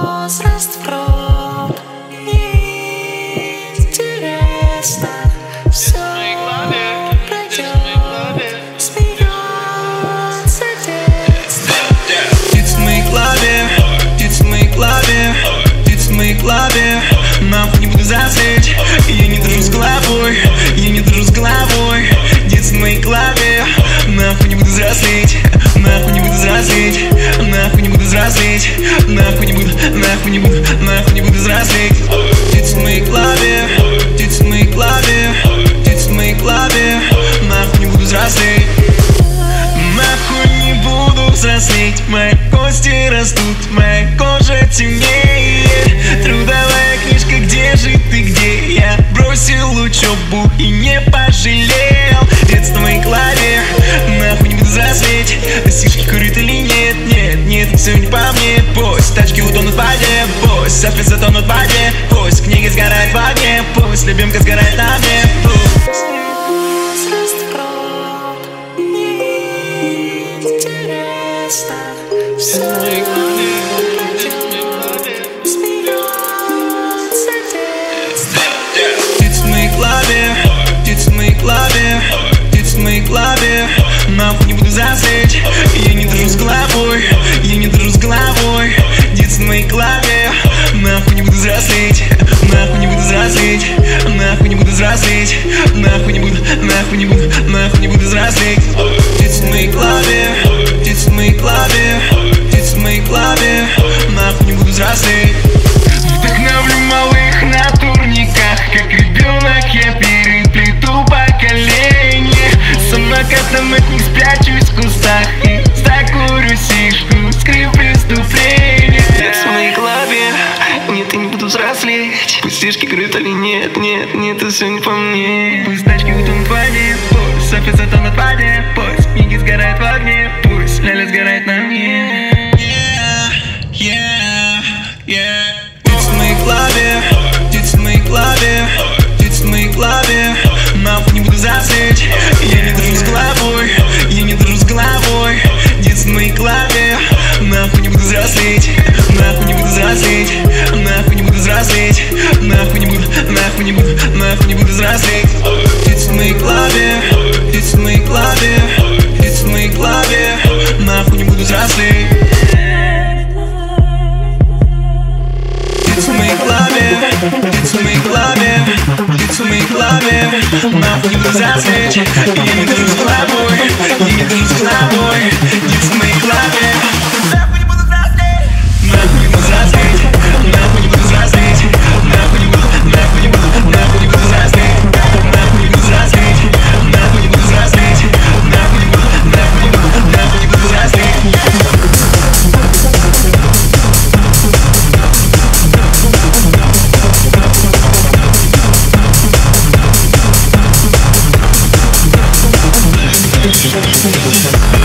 возраст в гроб Неинтересно Все пройдет Смеется детство. Птиц в моей клаве, птиц в моей клаве, птиц в моей клаве Нахуй не буду засечь, я не дружу с головой, я не дружу с головой. Птиц в моей клаве, нахуй не буду взрослеть, нахуй не буду взрослеть, нахуй не буду взрослеть, нахуй не буду, нахуй не буду, нахуй не буду взрослеть. Птиц в моей клаве, птиц в моей клаве, птиц в клаве Нахуй не буду взрослеть все не по мне Пусть. Тачки утонут в воде, пусть. Софи затонут в воде Пусть. Книги сгорают в огне, пусть. Любимка сгорает на мне Пусть. Все клаве, птиц в моей клаве, Нахуй не буду засечь, я не дружу с головой, я не дружу головой. Птиц в моей нахуй не буду взрослеть, нахуй не буду взрослеть, нахуй не буду взрослеть, нахуй не буду, нахуй не буду, нахуй не буду взрослеть. Птиц в моей клаве, птиц в моей в моей клаве Нахуй не буду взрослеть. Вдохновлю малых на турниках Как ребенок я переплету поколение. Самокатом от них спрячусь в кустах слишком крыто или нет, нет, нет, это все не по мне. Пусть тачки утонут в воде Пусть софи затонут в воде Пусть книги сгорают в огне Пусть ляля сгорает на мне нахуй не буду, нахуй не буду взрослеть. Птиц в моей клаве, птиц в моей клаве, птиц в моей клаве Нахуй не буду взрослеть. Птиц в моей клаве, птиц в моей клаве, птиц в моей клаве Нахуй не буду взрослеть, я не дружу с головой, я не дружу с головой 切ない